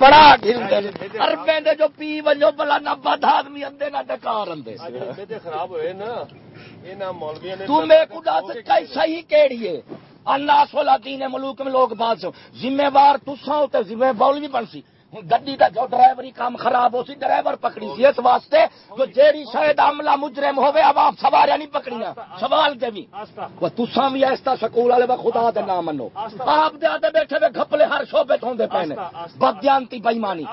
بڑا اربے دے جو پی ونجو بلا نہ بد آدمی اندے نہ ڈکار اندے۔ خراب ہوئے نا۔ تو میں کو دس کئی صحیح کیڑی ہے؟ اللہ دین ملوک میں لوگ بات سو ذمہ وار تسا ہوتے ذمہ بول بھی بن سی۔ گڈی دا جو ڈرائیوری کام خراب ہو سی، ڈرائیور پکڑی سی اس واسطے جو جیڑی شاید عملہ مجرم ہوے اب آپ سواریا نہیں پکڑیاں۔ سوال دے بھی وہ تسا بھی ایسا سکول والے خدا دے نام منو۔ آپ دے آتے بیٹھے وے گھپلے ہر شعبے ہوندے پینے بدیانتی بےمانی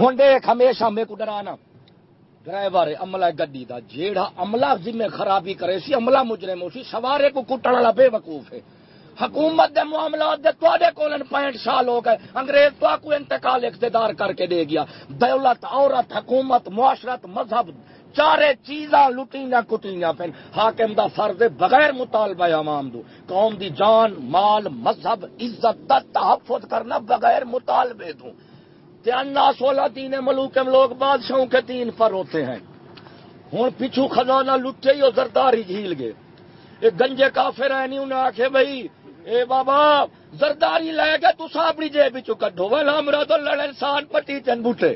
ہن دیکھ، ہمیشہ میں کو ڈرانا۔ ڈرائیور، عملہ گڈی دا جیڑا عملہ ذمہ خرابی کرے سی، عملہ مجرم ہو سی، سوارے کو کٹن والا بے وقوف ہے۔ حکومت دے معاملات دے تے کولن پینٹ سال ہو گئے۔ انگریز تو کو انتقال اقتدار کر کے دے گیا۔ دولت، عورت، حکومت، معاشرت، مذہب، چارے چیزاں لٹیاں کٹیاں پین حاکم دا فرض بغیر مطالبہ عوام دو۔ قوم دی جان، مال، مذہب، عزت دا تحفظ کرنا بغیر مطالبے دوں انا سولہ تین ملوک لوگ بادشاہوں کے تین پر ہوتے ہیں۔ ہوں پچھو خزانہ لٹے ہی زرداری جھیل گئے۔ ایک گنجے کافر ہے نہیں انہیں آخے بھائی اے بابا زرداری لے کے تو اپنی جیب کڈو والا ہمرا تو لڑ انسان پٹی چن بوٹے۔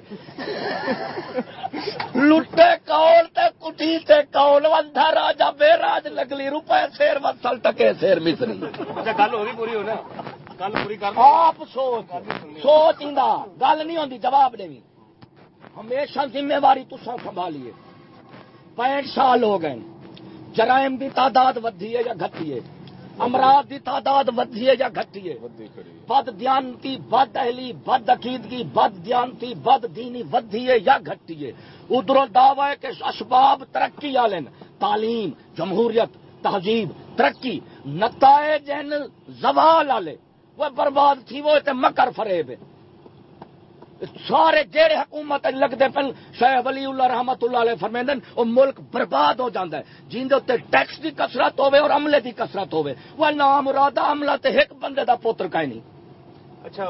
لٹے کول تے کٹی تے کول وندھا راجا بے راج لگلی روپے سیر وصل ٹکے سیر مصری۔ اچھا گل ہو گئی پوری ہونا۔ گل پوری کر آپ سوچ سوچ ایندا۔ گل نہیں ہوندی جواب دے ہمیشہ ذمہ داری تساں سنبھالیے۔ پینٹ سال ہو گئے۔ جرائم کی تعداد ودھی ہے یا گھٹی ہے؟ امراض کی تعداد ودھی ہے یا گھٹی ہے؟ بد دیانتی بد اہلی بد عقیدگی بد دیانتی بد دینی ودھی ہے یا گھٹی ہے؟ ادھر دعوی ہے کہ اسباب ترقی والے تعلیم جمہوریت تہذیب ترقی۔ نتائج زوال والے وہ برباد تھی وہ مکر فریب ہے۔ سارے جیڑے حکومت لگتے پن شاہ ولی اللہ رحمت اللہ علیہ فرمیندن وہ ملک برباد ہو جاتا ہے۔ جن کے ٹیکس کی کسرت ہوے اور عملے کی کسرت ہوے وہ نام مرادہ عملہ تے ایک بندے دا پوتر کا نہیں۔ اچھا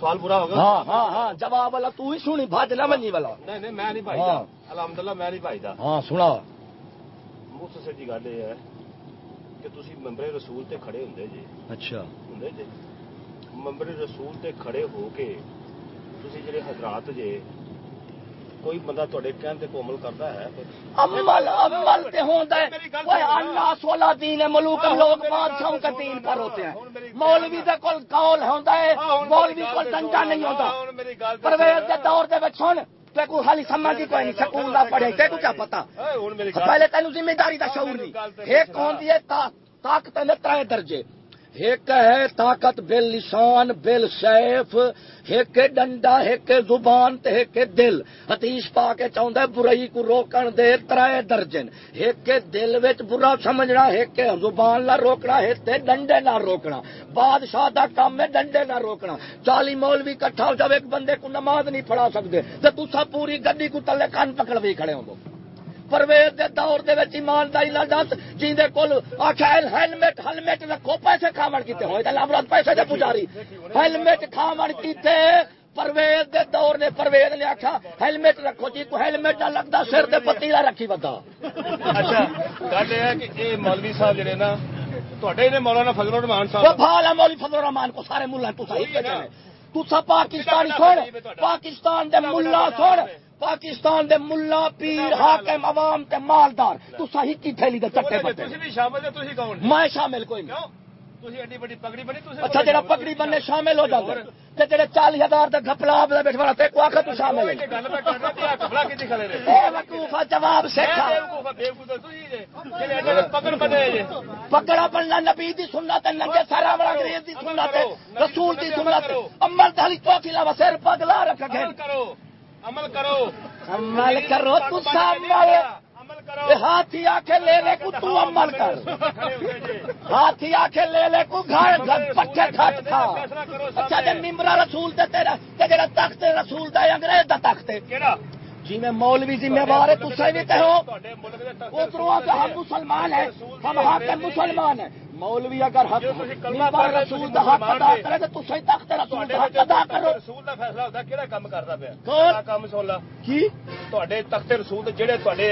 سوال پورا ہوگا؟ ہاں ہاں ہاں جواب والا تو ہی سنی بھاج نہ منی والا۔ نہیں نہیں میں نہیں بھائی ہاں۔ الحمد للہ میں نہیں بھائی ہاں سنا جی گل یہ ہے کہ ممبر رسول تے کھڑے جی۔ اچھا۔ جی۔ ممبر رسول تے کھڑے ہو کے حضرات جے کوئی بندہ تے کہن تے کو عمل کرتا ہے عمل عمل تے ہوندا ہے اللہ سولا دین ملوک لوگ بادشاہوں کا دین پر ہوتے ہیں مولوی دے کول قول ہوندا ہے مولوی کول ڈنڈا نہیں ہوندا پرویز دے دور دے وچ تے کو خالی سمجھ کوئی نہیں سکول دا پڑھے تے کو کیا پتہ پہلے تینوں ذمہ داری دا شعور نہیں ایک ہوندی ہے طاقت نے ترے درجے ایک ہے طاقت بل لسان بل سیف، ایک ڈنڈا، ایک زبان تے ایک دل۔ حتیش پا کے چاہتا ہے، برائی کو روکن دے ترائے درجن۔ ایک دل وچ برا سمجھنا، ایک زبان نہ روکنا، ایک ڈنڈے نہ روکنا۔ بادشاہ دا کام ہے ڈنڈے نہ روکنا۔ چالی مولوی کٹھا ہو جب ایک بندے کو نماز نہیں پڑھا سکتے تو تسا پوری گڈی کو تلے کان پکڑ بھی کھڑے ہو پرویز دے دور دے وچ ایمانداری نال دس جیندے کول آکھا ہیلمٹ ہیلمٹ رکھو پیسے کھاون کیتے ہوئے تے لامراد پیسے دے پجاری۔ ہیلمٹ کھاون کیتے پرویز دے دور نے پرویز نے آکھا ہیلمٹ رکھو جی کو ہیلمٹ نہ لگدا سر تے پتیلا رکھی ودا اچھا گل اے کہ اے مولوی صاحب جڑے نا تواڈے نے مولانا فضل الرحمان صاحب بھالا مولوی فضل الرحمان کو سارے مولا تو صحیح تو سب پاکستانی چھوڑ پاکستان دے مولا چھوڑ پاکستان دے ملا پیر حاکم عوام تے مالدار۔ تو صحیح کی تھیلی دے چٹے بتے میں شامل کوئی نہیں۔ اچھا جڑا پگڑی بننے شامل ہو جاتا تے جڑے چالی ہزار دے گھپلا دے بیٹھ والا تے کو آکھا تو شامل ہے۔ اے وقوفا جواب سکھا پکڑا بننا نبی دی سنت ننگے سارا بڑا انگریز دی سنت رسول دی سنت عمل تو سر پگلا رکھ گئے کرو۔ عمل کرو۔ عمل کرو تو عمل ہاتھی آ کے لے لے کو تو عمل کر۔ ہاتھی آ کے لے لے کو گھر پٹھے کھٹ کھا۔ اچھا جی ممبرا رسول تے تیرا تے جڑا تخت رسول دا انگریز دا تخت جی میں مولوی ذمہ دار ہے تو بھی کہو۔ اترو ہم مسلمان ہیں ہم حاکم مسلمان ہیں۔ مولوی اگر حق رسول دا حق ادا کرے تو تسی تخت رسول دا حق ادا کرو رسول دا فیصلہ ہوتا کیڑا کام کردا پیا؟ کون؟ کام سن لا۔ کی؟ تواڈے تخت رسول جڑے تواڈے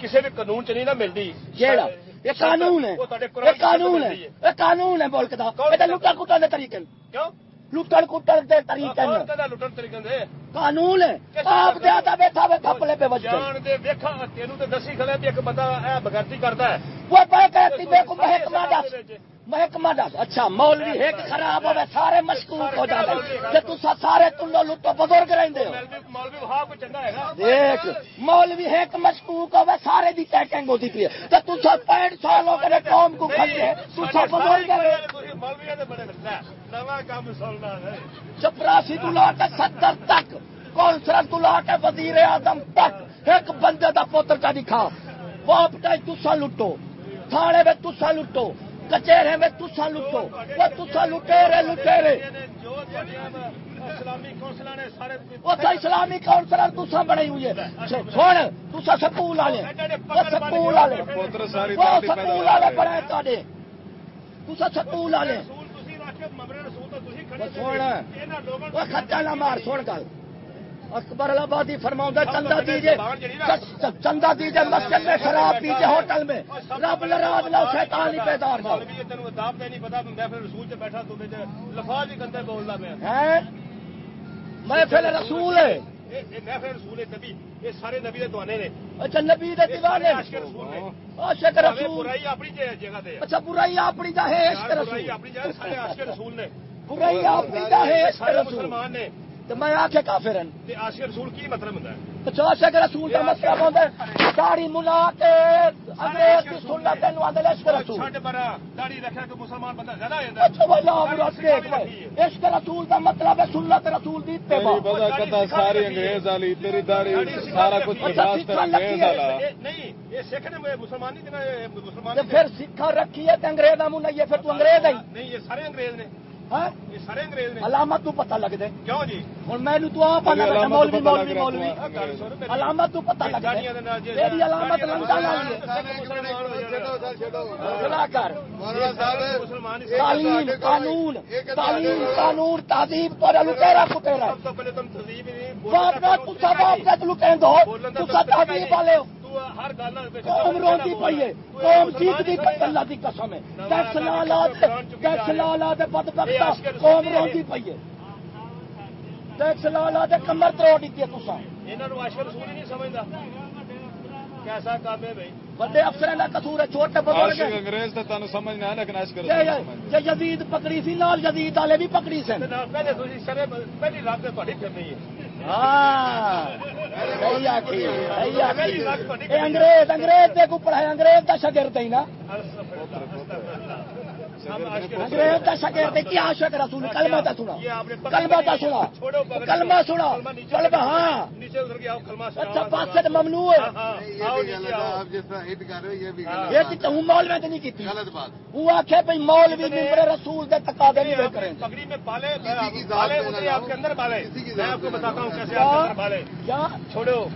کسی بھی قانون چ نہیں نہ ملدی۔ کیڑا یہ قانون ہے۔ یہ قانون ہے۔ یہ قانون ہے ملک دا یہ لٹا کٹا دے طریقے۔ کیوں؟ لٹن کٹن کے طریقے نے کدا لٹن طریقے دے۔ قانون ہے۔ آپ دے آتا بیٹھا ہوئے کھپلے پہ بچ جان دے ویکھا تینوں تے دسی کھلے بھی ایک بندہ اے بغیرتی کردا ہے۔ وہ پہ کہتی بے کو محکمہ دس۔ محکمہ دس اچھا مولوی ایک خراب ہوئے سارے مشکوک ہو جاتے تسا سارے تلو لٹو بزرگ ہو۔ مولوی دیکھ ایک مشکوک ہوئے سارے دی چیکنگ ہوتی پی تو تسا پینٹ سال ہو گئے قوم کو کھلے تسا بزرگ چپراسی تو لا کے ستر تک کونسلر تو لا کے وزیر اعظم تک ایک بندے دا پوتر کا دکھا واپ ٹائی تسا لٹو تھانے میں تسا لٹو کچہرے میں تسا لٹو وہ تسا لٹیرے لٹیرے۔ اسلامی کاؤنسلر تسا بڑی ہوئی سن تسا سکول والے سکول والے وہ سکول والے بڑے تاڈے تسا سکول والے وہ وہ خطا نہ مار سن گل۔ اکبر آبادی فرماؤں چندہ دیجیے چندہ مسجد میں شراب پیجیے ہوٹل میں۔ رب لراز لو شیطان ہی تینوں نہیں پتہ میں پھر رسول تے بیٹھا تو وچ لفاظ ہی گندے بولدا میں ہیں میں پھر رسول ہے نبی۔ یہ سارے نبی دے دوانے نے۔ اچھا نبی دے دیوانے عاشق رسول نے۔ عاشق بھاویں رسول۔ برائی اپنی جگہ تے اچھا برائی اپنی دا ہے عشق برائی رسول۔ اپنی جگہ سارے عاشق رسول نے۔ برائی اپنی دا ہے عشق سارے رسول۔ مسلمان نے۔ تو میں آکھے کافرن تے عاشق رسول کی مطلب ہوندا ہے؟ اچھا عاشق رسول کا مطلب ہوتا ہے داڑھی منا کے انگریز کی سنت تینوں آندے عشق رسول۔ چھڈ برا داڑھی رکھا کہ مسلمان بندہ زیادہ ہو جاندا اچھا بھائی عشق رسول کا مطلب ہے سنت رسول دی اتباع۔ تیری بدا کتا ساری انگریز والی تیری داڑھی سارا کچھ لباس تیرا انگریز والا۔ اے نہیں یہ سکھ نے مسلمان نہیں دینا یہ مسلمان تے نہیں پھر سکھا رکھی ہے تے انگریزاں منہ نہیں ہے پھر تو انگریز ہے نہیں یہ سارے انگریز نے۔ ہاں علامت تو پتہ لگ دے کیوں جی ہن میں تو آپ مولوی مولوی مولوی علامت تو پتہ لگ دے تیری علامت لنگا والی ہے کر تعلیم قانون تعلیم قانون تہذیب پر لٹیرا کٹیرا سب تو پہلے تم تہذیب ہی نہیں باپ کا تسا باپ کا لٹیں دو تسا تہذیب والے ہو قوم روندی پئی ہے قوم پئی اللہ دی قسم ہے۔ ٹیکس لا لا تے ٹیکس لا لا تے بدبختا قوم روندی پئی ہے۔ ٹیکس لا لا کمر تسا عاشق رسول ہی نہیں کیسا کام ہے بھائی؟ بڑے افسر دا قصور ہے چھوٹے بزرگ عاشق ہیں انگریز تے تانوں سمجھ نہیں آیا لیکن عاشق یہ- رسول یہ- سمجھ یہ یزید پکڑی سی نال یزید والے بھی پکڑی سن۔ پہلے تسی سرے پہلی رات تے تہاڈی پھرنی ہے۔ ہاں۔ انگریز انگریز کو پڑھائے انگریز دا شاگرد ہی نا۔ انگریز شاگرد عاشق رسول کلمہ تا سنا۔ کلمہ تا سنا۔ کلمہ سنا۔ کلمہ ہاں۔ اچھا پاسے ممنوع ہے۔ آؤ نیچے آؤ آپ جس طرح ہٹ کر رہے ہو یہ بھی ہاں۔ یہ کہ ہوں مول میں تو نہیں کی غلط بات۔ وہ آخے بھائی مولوی ممبر رسول دے تقاضے نہیں کریں گے پگڑی میں بالے کسی کی ذات بالے میں اترے نہ آپ کے اندر بالے کسی کی میں ذات آپ کو میں بتاتا ہوں نہ کیسے آپ کے اندر بالے کیا چھوڑو۔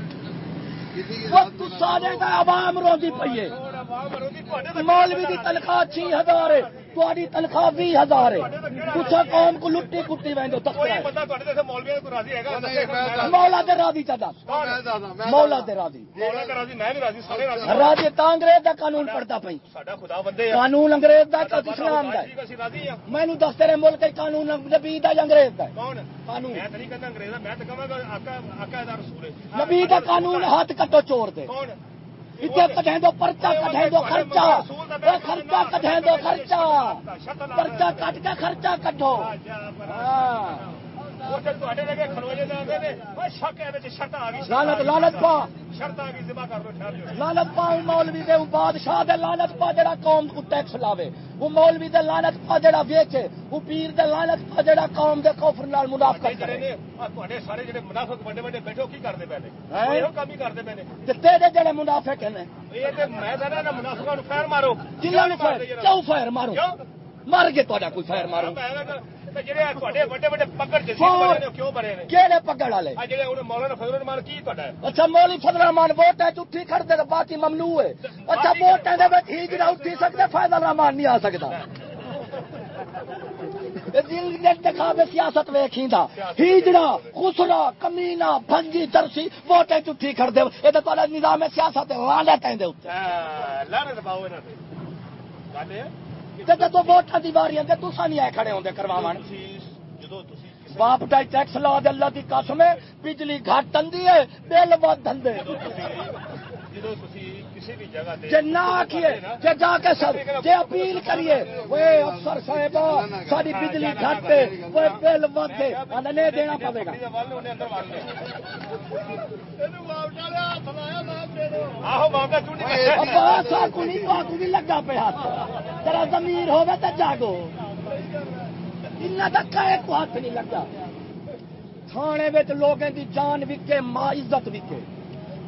کسی کی وہ ذات تو میں نہ- سارے کا عوام روندی پئی ہے۔ مولوی دی تنخواہ چھ ہزار ہے۔ تھوڑی تنخواہ بھی ہزار ہے۔ کچھ قوم کو لٹی کٹی وینڈو تک ہے۔ مولا دے راضی چاہتا۔ میں مولا دے راضی۔ مولا کا راضی میں بھی راضی سارے راضی راضی تا انگریز دا قانون پڑھتا پئی۔ ساڈا خدا بندے ہیں قانون انگریز دا کہ اسلام دا ٹھیک ہے۔ راضی ہیں دس تیرے ملک کے قانون نبی دا یا انگریز دا کون قانون۔ میں تو نہیں کہتا انگریز دا میں تو کہاں گا آقا آقا دا رسول ہے نبی دا قانون ہاتھ کٹو چور دے۔ کون اتنے کٹیں دو پرچا کٹیں دو خرچہ۔ خرچہ کٹیں دو خرچہ۔ پرچا کٹ کے خرچہ کٹو ہاں وہ پا۔ شرط پا مولوی دے بادشاہ دے لعنت پا جڑا قوم کو ٹیکس لاوے۔ وہ مولوی دے لعنت پا جڑا ویچے۔ وہ پیر دے لعنت پا جڑا قوم دے کفر نال منافقت کرے۔ نے آ تواڈے سارے جڑے منافق بڑے بڑے بیٹھو کی کرتے پے نے؟ ہیں؟ وہ کام ہی کرتے پے نے۔ تے تیرے جڑے منافق ہیں یہ تے میں کہنا نا منافقاں نو خیر مارو۔ جنہاں نے فائر کیوں فائر مارو؟ مار کے تہاڈا کوئی فائر مارو۔ تے ہے؟ اچھا مولی فضل رحمان ووٹ ہے اٹھی باقی ممنوع ہے۔ اچھا ووٹ ہے اٹھی سکتے فیضل رحمان نہیں آ سکتا سیاست ویکھی دا خسرا کمینا ترسی چٹھی کھڑ دے اے تے تہاڈا نظام سیاست دے اوتے تے تے تے تو ووٹاں دی واری تساں نہیں کھڑے ہوندے باپ ٹیکس لا دے اللہ دی قسم ہے بجلی گھٹ اندی ہے بل ود دھندے جدوں تسی نہ آخیے جا کے سب جی اپیل کریے وہ افسر صاحب ساری بجلی گھٹ وہ بل ود نہیں دینا پڑے گا۔ نہیں لگا پہ ہاتھ۔ تیرا زمین ہوگا تو جاگو۔ تک ایک ہاتھ نہیں لگا تھانے لوگوں کی جان وکے ماں عزت وکے۔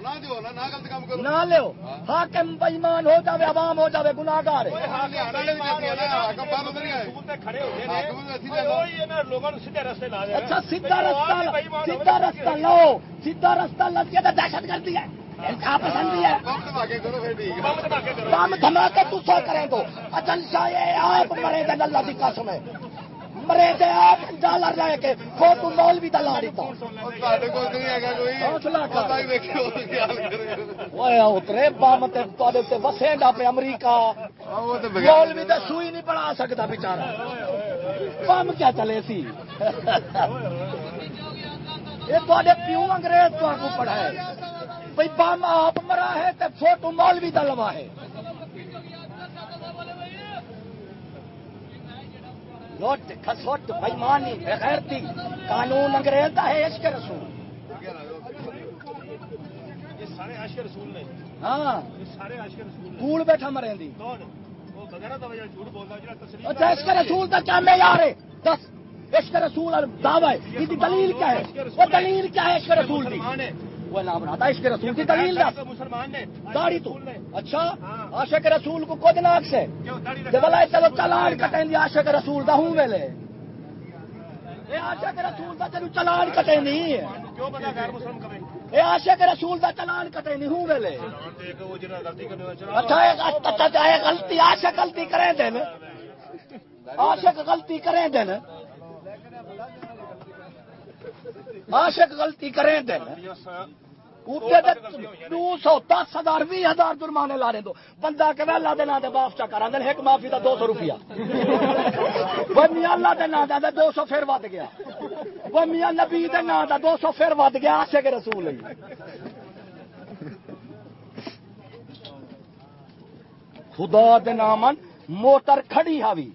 نہ لو حاکم بےمان ہو جائے عوام ہو جاوے گناہگار اچھا سیدھا رستہ سیدھا رستہ لو۔ سیدھا رستہ لگے تو دہشت گردی ہے۔ ہاں پسند دھماکے تو کریں تو اچھا یہ آپ مرے گا اللہ کی قسم ہے۔ مرے دے آپ ڈالر لے کے وہ تو مولوی دا لاڑی تو اترے بم تے تے وسے ڈا پہ امریکہ مولوی دا سوئی نہیں بنا سکتا بیچارہ بم کیا چلے سی؟ یہ تے پیو انگریز تو پڑھا ہے۔ بھائی بم آپ مرا ہے تے فوٹو مولوی دا لوا ہے۔ لٹ کھسٹ بےمانی بغیرتی قانون انگریز کا ہے عشق رسول۔ ہاں۔ کوڑ بیٹھا مریں عشق رسول کا کیا معیار ہے۔ دس عشق رسول دعوی ہے۔ دلیل کیا ہے؟ وہ دلیل کیا ہے عشق رسول وہ نام رہا تھا عشق رسول کی دلیل دس داڑھی تو۔ اچھا۔ عاشق رسول کو کچھ ناک سے۔ جب اللہ چلو چلان کٹیں دی، عاشق رسول دا ہوں ویلے۔ اے عاشق رسول دا چلو چلان کٹیں دی۔ کیوں بندہ غیر مسلم کرے اے عاشق رسول دا چلان کٹیں دی ہوں ویلے۔ دیکھ وہ جنہ غلطی کرنے اچھا ایک اچھا, اچھا، چاہے غلطی، عاشق غلطی کریں دین عاشق غلطی کریں دین عاشق غلطی کریں دین دو سو دس ہزار بھی ہزار جرمانے لا رہے دو بندہ کہ اللہ دے نام چا ایک معافی دا دو سو روپیہ۔ وہ میاں اللہ دے نام دا دو سو پھر ود گیا۔ وہ میاں نبی دے نام دا دو سو پھر ود گیا رسول خدا دے نامن موٹر کھڑی ہوی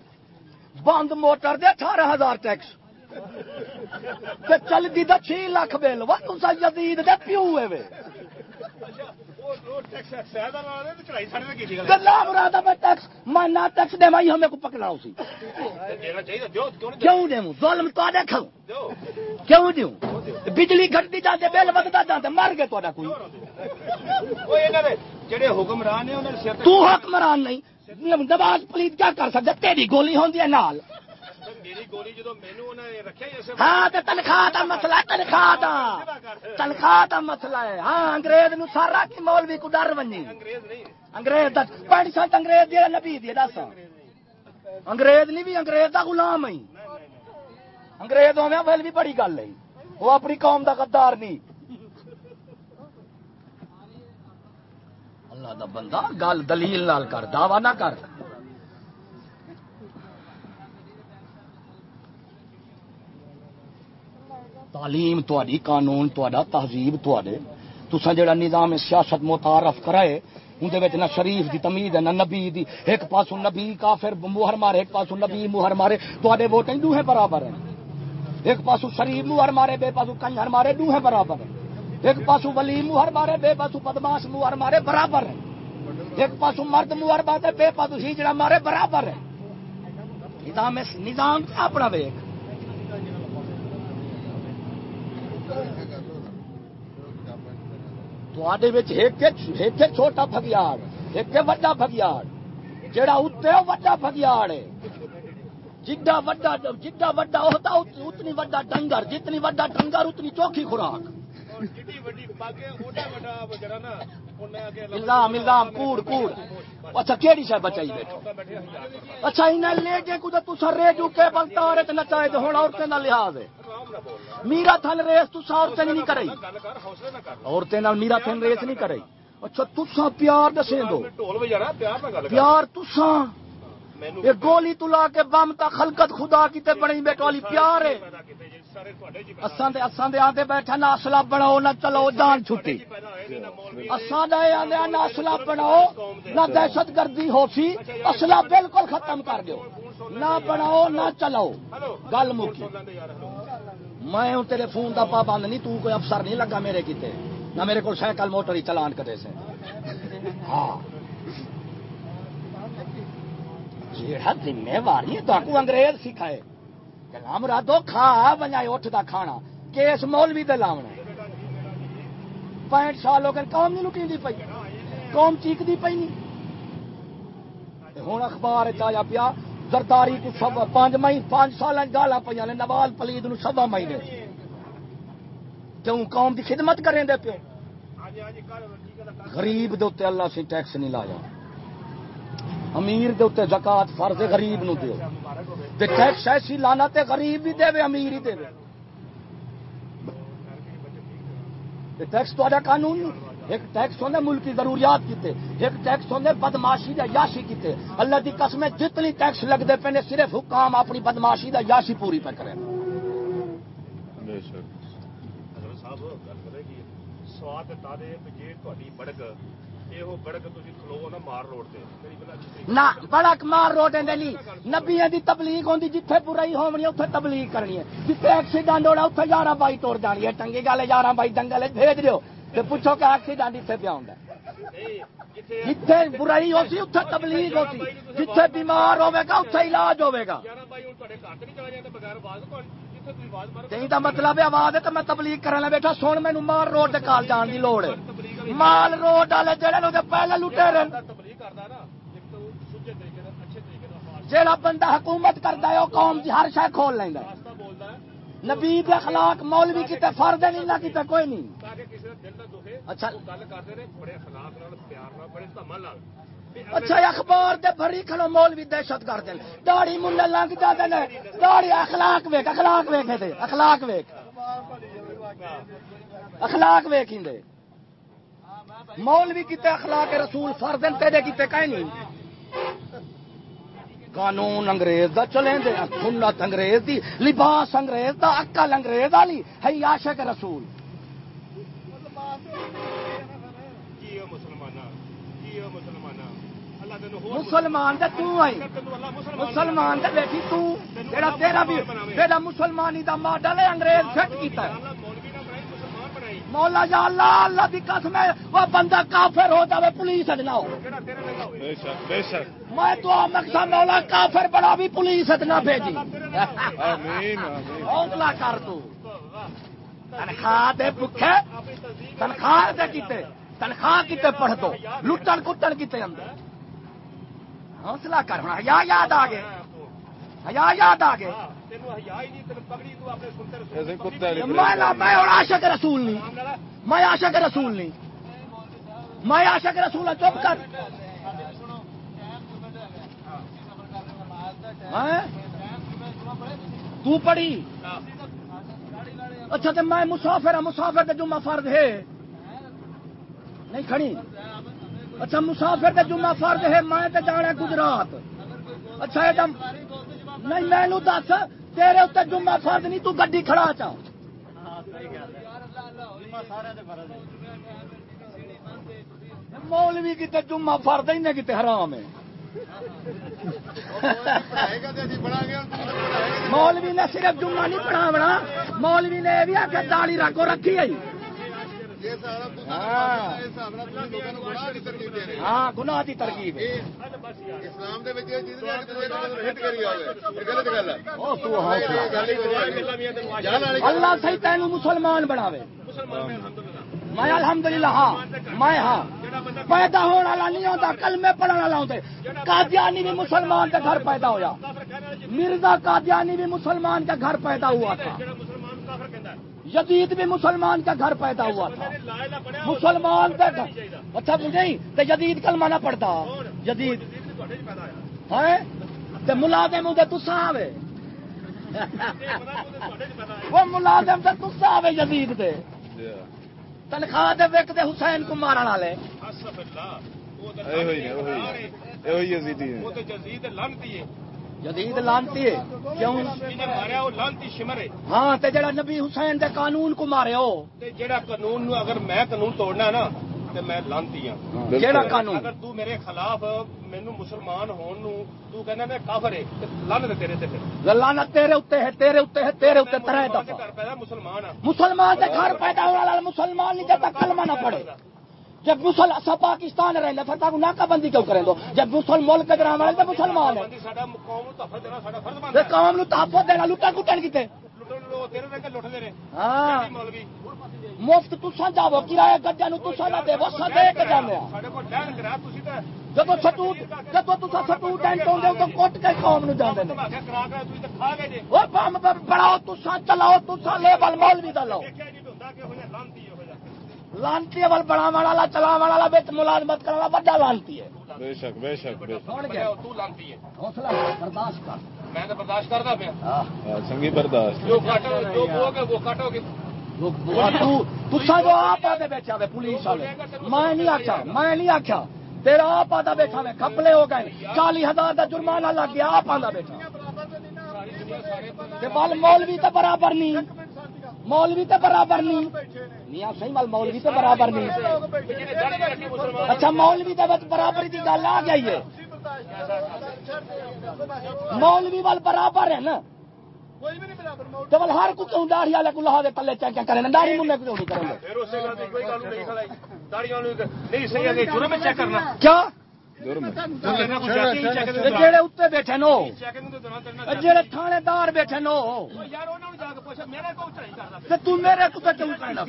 بند موٹر دے اٹھارہ ہزار ٹیکس۔ تے چل دی دا چھ لاکھ بل وہ یزید دے پیو وے۔ میں ٹیکس نہ ٹیکس دے ہمیں کو پکڑا اسی کیوں نہیں کیوں ظلم تو کیوں بجلی گھٹتی جاتے بل ودتا جاتے مر گئے کوئی جڑے حکمران نے تو حکمران نہیں۔ نواز پلیت کیا کر سکتا تیری گولی ہوندی ہے نال۔ ہاں تنخواہ دا مسئلہ تنخواہ دا تنخواہ دا مسئلہ ہے ہاں انگریز نو سارا کی مولوی کو ڈر ونجی انگریز پنج سات انگریز دی نبی دی دس انگریز نہیں بھی انگریز دا غلام ہے انگریز ہویا ول بھی بڑی گل ہے وہ اپنی قوم دا غدار نہیں اللہ دا بندہ گل دلیل نال کر دعوی نہ کر تعلیم تہاڈی قانون تہاڈا تہذیب تہاڈے تساں جڑا نظام سیاست متعارف کرائے اندے وچ نہ شریف دی تمید ہے نہ نبی دی، ایک پاسوں نبی کافر موہر مارے، ایک پاسوں نبی موہر مارے تہاڈے ووٹ دوہے برابر ہیں۔ ایک پاسوں شریف موہر مارے، بے پاسوں کنجر مارے، دوہے برابر ہیں۔ ایک پاسوں ولی موہر مارے، بے پاسوں بدماش موہر مارے، برابر ہیں۔ ایک پاسوں مرد موہر مارے، بے پاسوں ہجڑا مارے، برابر ہیں۔ نظام نظام اپنا ویک تواڈے وچ ایک ایک چھوٹا فگیاڑ ایک وڈا فگیاڑ جہا اتنے وڈا فگیاڑ ہے۔ جڈا وڈا جڈا وڈا ہوتا اتنی وڈا ڈنگر، جتنی وڈا ڈنگر، اتنی چوکھی خوراک۔ الزام الزام کوڑ کوڑ اچھا کیڑی شاید بچائی بیٹھو اچھا انہیں لے کے کچھ تسا ریڈیو کے بلتا عورت نچائے تو ہوں عورتیں کا لحاظ ہے میرا تھن ریس تسا عورتیں نہیں کرئی عورتیں میرا تھن ریس نہیں کرئی اچھا تسا پیار دسیں دو پیار تسا یہ گولی تلا کے بم تا خلقت خدا کیتے بنی بیٹو والی پیار ہے اساں بیٹھا ناسلا بناؤ نہ چلو جان چھٹی اساں دے ناسلا بناؤ نہ دہشت گردی ہو سی اصلا بالکل ختم کر دو نہ بناؤ نہ چلو گل مکی میں تیرے فون کا پابند نہیں تو کوئی افسر نہیں لگا میرے کتنے نہ میرے کو سائیکل موٹر ہی چلان کرے سے ہاں جیڑا ذمہ واری تو انگریز سکھائے کلام رادو کھا بنائے اٹھ دا کھانا۔ کیس مولوی دے لاونا پینٹ سال ہو کر قوم نہیں لٹی پئی۔ قوم چیقتی پئی نہیں۔ ہوں اخبار چایا پیا، زرداری کو سب پانچ مہینے پانچ سال گالا پہ نے، نوال پلید نو سوا مہینے کیوں قوم دی خدمت کریں دے پہ غریب دے اللہ سے ٹیکس نہیں لایا۔ امیر دے زکات فرض غریب نو دیو۔ ٹیکس ایسی لانا تے غریب ہی دے امیر ہی دے ٹیکس تا قانون ایک ٹیکس ہونے ملکی ضروریات کیتے ایک ٹیکس ہونے بدماشی دا یاشی کیتے۔ اللہ دی قسمیں جتنی ٹیکس لگتے پے نے صرف حکام اپنی بدماشی دا یاشی پوری پہ کریں صاحب گل تارے بڑک نہ بڑک مار روڈ نہیں نبیا دی تبلیغ ہوتی جتھے برائی ہونی ہے تبلیغ کرنی ہے جتھے ایکسیڈنٹ ہونا اتھے یارہ بائی توڑ جانی ہے ٹنگی گل یارہ بائی دنگل بھیج دیو تے پوچھو کہ ایکسیڈنٹ اتھے پیا ہوندا جتھے برائی ہو سی اتھے تبلیغ ہو سی جتھے بیمار ہوے گا علاج ہوگا نہیں تا مطلب آواز ہے تو میں تبلیغ کرنے بیٹھا سن مینو مار روڈ کال جان کی لوڑ ہے مال روڈ والے جڑے لوگ پہلے لوٹے رہے جہاں بندہ حکومت کرتا ہے وہ قوم کی ہر شاید کھول لینا نبی اخلاق مولوی کتنے فرد نہیں نہ کتے کوئی نہیں اچھا اخبار دے بھری کھڑو مولوی دہشت گرد داڑی منڈے لنگ جاتے ہیں داڑھی اخلاق ویک اخلاق ویک اخلاق ویک اخلاق ویک ہی مولوی کیتے اخلاق رسول فرض تیرے کیتے کہیں نہیں؟ قانون انگریز دا چلیں دے سنت انگریز دی لباس انگریز دا اکل انگریز والی ہے عاشق رسول۔ مسلمان دے تو آئی مسلمان دے بیٹھی تو۔ تیرا تیرا بھی تیرا مسلمانی دا ماڈل ہے انگریز فٹ کیتا ہے۔ مولا جا اللہ اللہ دی قسم ہے وہ بندہ کافر ہو جائے پولیس اڈ ہو میں تو مقصد مولا کافر بڑا بھی پولیس اڈ بھیجی۔ آمین کر تو۔ تنخواہ دے بھکھے تنخواہ دے کیتے تنخواہ کیتے پڑھ دو لٹن کٹن کیتے اندر۔ حوصلہ کر ہونا یا یاد آ گئے۔ یا یاد آ گئے۔ میں عاشق رسول نہیں۔ میں عاشق رسول نہیں۔ میں عاشق رسول چپ کر۔ ہاں؟ تو پڑھی۔ اچھا تو میں مسافر ہوں مسافر کے جمعہ فرد ہے۔ نہیں کھڑی۔ اچھا مسافر کے جمعہ فرد ہے میں تو جانا گجرات۔ اچھا نہیں میں دس۔ تیرے اتنے جمعہ فرد نہیں، تو گڈی کھڑا چاہو مولوی کتنے جمعہ فرد ہی نہ کتنے حرام ہے۔ مولوی نے صرف جمعہ نہیں پڑھاونا، مولوی نے یہ بھی آ کے داڑھی رکھو رکھی آئی ہاں گناہ کی ترکیب اللہ صحیح تین مسلمان بناوے۔ میں الحمد للہ ہاں میں ہاں۔ پیدا ہونے والا نہیں ہوتا کل میں پڑھنے والا ہوں کادیانی بھی مسلمان کا گھر پیدا ہوا مرزا کادیانی بھی مسلمان کا گھر پیدا ہوا تھا۔ یزید بھی مسلمان کا گھر پیدا ہوا تھا۔ مسلمان کا گھر۔ اچھا نہیں تو یزید کل نہ پڑتا یزید ہے ملازم ادھر تسا آئے وہ ملازم سے تسا آئے یزید دے۔ تنخواہ دے ویک دے حسین کو مارن والے۔ یزید لانتی ہے۔ یزید لانتی ہے۔ کیوں؟ ہاں تے جڑا نبی حسین دے قانون کو مارے ہو۔ تے جڑا قانون نو اگر میں قانون توڑنا نا تے میں لانتی ہاں۔, ہاں۔ جڑا قانون؟ اگر تو میرے خلاف مینوں مسلمان ہون نو تو کہنا میں کافر ہے لعنت تیرے تے پھر۔ لعنت تیرے اوتے ہے تیرے اوتے ہے تیرے اوتے ترے دفعہ۔ مسلمان ہاں۔ مسلمان دے گھر پیدا ہونے والا مسلمان نہیں جتا کلمہ نہ پڑھے۔ جب مسل پاکستان رہے پھر تک ناکہ بندی کیوں کریں دو؟ جب مسل ملک کے گرام تے مسلمان قوم تحفت دینا لٹا کٹن کتنے ہاں۔ مفت تساں جاو کرایہ گڈیا دے جب جب سٹو ٹینٹ تو کے قوم بڑا چلاؤ لے لیبل مولوی لاؤ۔ لانتی ہے بڑا مڑا لا چلا والا بچ ملازمت کرا بڑا لانتی ہے۔ بے شک بے شک تو لانتی ہے۔ حوصلہ برداشت کر۔ میں برداشت پیا سنگی ہاں۔ ہاں، برداشت۔ جو کاٹو جو وہ کاٹو گے میں نہیں آخیا تیرا آپ آدھا بیٹھا ہو گئے چالی ہزار کا جرمانہ لگ گیا آپ آدھا بیٹھا۔ مولوی تو برابر نہیں۔ مولوی تو برابر نہیں میاں صحیح مل مولوی تو برابر نہیں اچھا مولوی وچ برابری دی گل آ گئی ہے۔ مولوی وال برابر ہے نا۔ تو ہر کو کیوں داڑھی والے کو لہا دے کرے نا۔ داڑھی منہ کیوں نہیں کریں گے چیک کیا اتنے بیٹھے نو جڑے تھانے دار بیٹھے نو۔ تو میرے کو تے کیوں کرنا۔